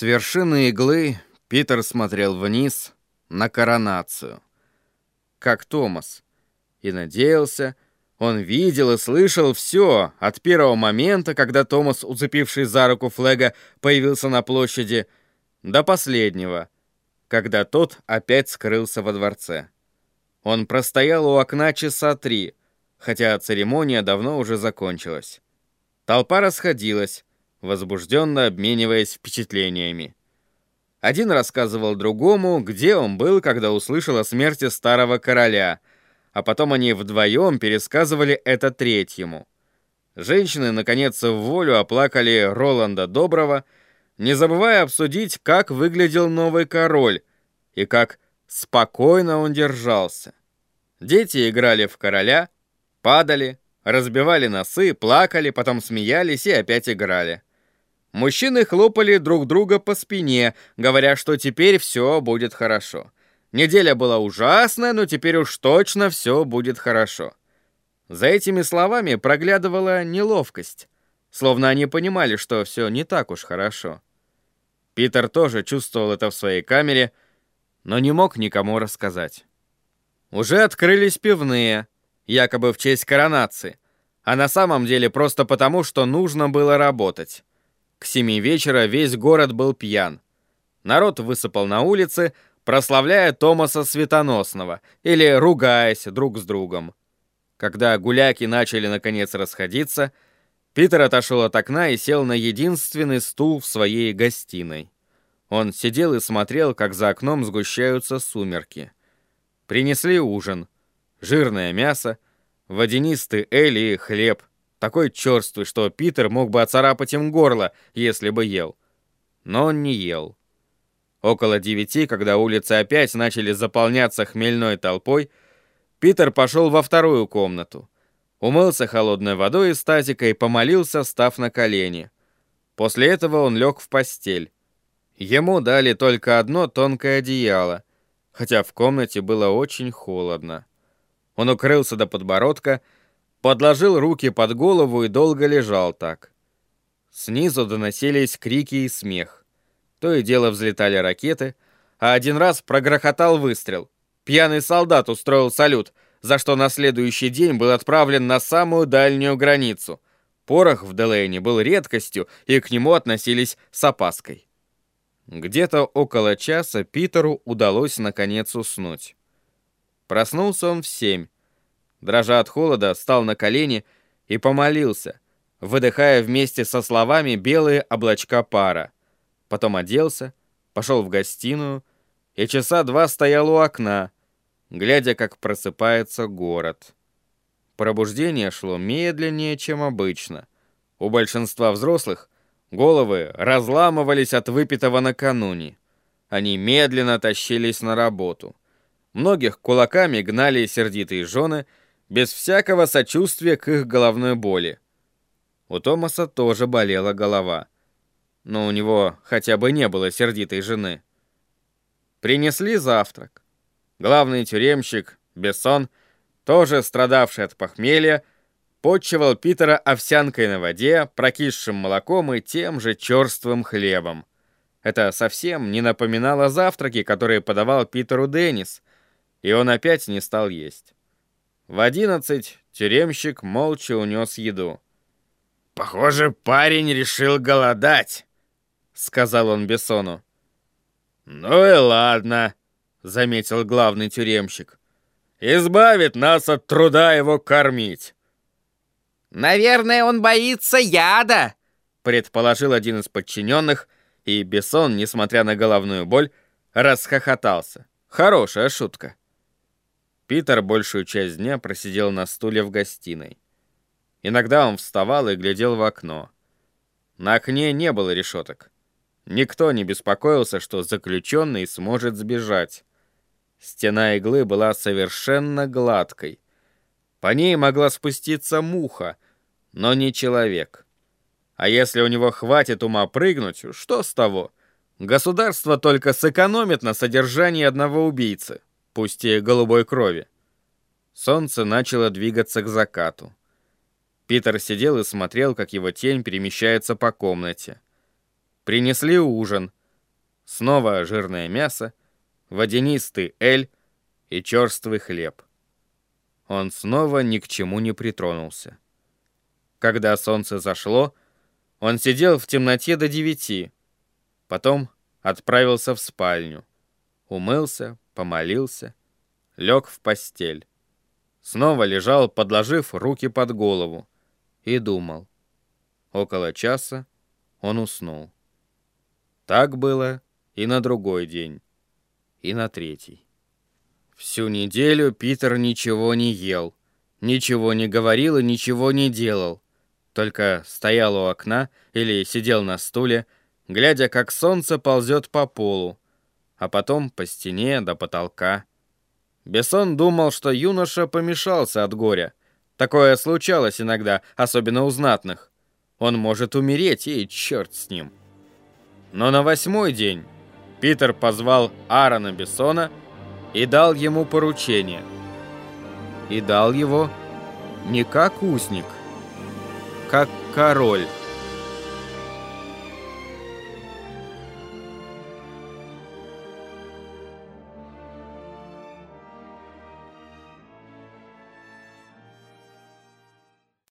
С вершины иглы Питер смотрел вниз на коронацию. Как Томас. И надеялся, он видел и слышал все от первого момента, когда Томас, уцепивший за руку Флега, появился на площади, до последнего, когда тот опять скрылся во дворце. Он простоял у окна часа три, хотя церемония давно уже закончилась. Толпа расходилась, возбужденно обмениваясь впечатлениями. Один рассказывал другому, где он был, когда услышал о смерти старого короля, а потом они вдвоем пересказывали это третьему. Женщины, наконец, в волю оплакали Роланда Доброго, не забывая обсудить, как выглядел новый король и как спокойно он держался. Дети играли в короля, падали, разбивали носы, плакали, потом смеялись и опять играли. Мужчины хлопали друг друга по спине, говоря, что теперь все будет хорошо. Неделя была ужасная, но теперь уж точно все будет хорошо. За этими словами проглядывала неловкость, словно они понимали, что все не так уж хорошо. Питер тоже чувствовал это в своей камере, но не мог никому рассказать. Уже открылись пивные, якобы в честь коронации, а на самом деле просто потому, что нужно было работать. К семи вечера весь город был пьян. Народ высыпал на улицы, прославляя Томаса Светоносного или ругаясь друг с другом. Когда гуляки начали наконец расходиться, Питер отошел от окна и сел на единственный стул в своей гостиной. Он сидел и смотрел, как за окном сгущаются сумерки. Принесли ужин. Жирное мясо, водянистый эль и хлеб такой черствый, что Питер мог бы оцарапать им горло, если бы ел. Но он не ел. Около девяти, когда улицы опять начали заполняться хмельной толпой, Питер пошел во вторую комнату. Умылся холодной водой из тазика и помолился, став на колени. После этого он лег в постель. Ему дали только одно тонкое одеяло, хотя в комнате было очень холодно. Он укрылся до подбородка подложил руки под голову и долго лежал так. Снизу доносились крики и смех. То и дело взлетали ракеты, а один раз прогрохотал выстрел. Пьяный солдат устроил салют, за что на следующий день был отправлен на самую дальнюю границу. Порох в Делейне был редкостью, и к нему относились с опаской. Где-то около часа Питеру удалось наконец уснуть. Проснулся он в семь, дрожа от холода, встал на колени и помолился, выдыхая вместе со словами белые облачка пара. Потом оделся, пошел в гостиную и часа два стоял у окна, глядя, как просыпается город. Пробуждение шло медленнее, чем обычно. У большинства взрослых головы разламывались от выпитого накануне. Они медленно тащились на работу. Многих кулаками гнали сердитые жены — без всякого сочувствия к их головной боли. У Томаса тоже болела голова. Но у него хотя бы не было сердитой жены. Принесли завтрак. Главный тюремщик, Бессон, тоже страдавший от похмелья, подчевал Питера овсянкой на воде, прокисшим молоком и тем же черствым хлебом. Это совсем не напоминало завтраки, которые подавал Питеру Деннис, и он опять не стал есть. В одиннадцать тюремщик молча унес еду. «Похоже, парень решил голодать», — сказал он Бессону. «Ну и ладно», — заметил главный тюремщик. «Избавит нас от труда его кормить». «Наверное, он боится яда», — предположил один из подчиненных, и Бессон, несмотря на головную боль, расхохотался. Хорошая шутка. Питер большую часть дня просидел на стуле в гостиной. Иногда он вставал и глядел в окно. На окне не было решеток. Никто не беспокоился, что заключенный сможет сбежать. Стена иглы была совершенно гладкой. По ней могла спуститься муха, но не человек. А если у него хватит ума прыгнуть, что с того? Государство только сэкономит на содержании одного убийцы пусть и голубой крови. Солнце начало двигаться к закату. Питер сидел и смотрел, как его тень перемещается по комнате. Принесли ужин. Снова жирное мясо, водянистый эль и черствый хлеб. Он снова ни к чему не притронулся. Когда солнце зашло, он сидел в темноте до девяти. Потом отправился в спальню. Умылся, помолился, лег в постель. Снова лежал, подложив руки под голову, и думал. Около часа он уснул. Так было и на другой день, и на третий. Всю неделю Питер ничего не ел, ничего не говорил и ничего не делал. Только стоял у окна или сидел на стуле, глядя, как солнце ползет по полу, а потом по стене до потолка. Бессон думал, что юноша помешался от горя. Такое случалось иногда, особенно у знатных. Он может умереть, и черт с ним. Но на восьмой день Питер позвал Аарона Бессона и дал ему поручение. И дал его не как узник, как король.